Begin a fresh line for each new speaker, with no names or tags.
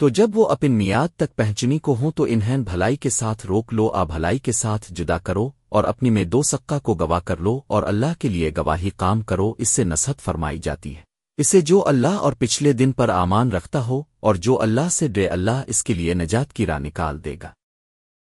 تو جب وہ اپن میاد تک پہنچنی کو ہوں تو انہیں بھلائی کے ساتھ روک لو، آ بھلائی کے ساتھ جدا کرو اور اپنی میں دو سکہ کو گواہ کر لو اور اللہ کے لیے گواہی کام کرو، اس سے نصحت فرمائی جاتی ہے۔ اسے جو اللہ اور پچھلے دن پر آمان رکھتا ہو اور جو اللہ سے ڈے اللہ اس کے لیے نجات کی راہ نکال دے گا۔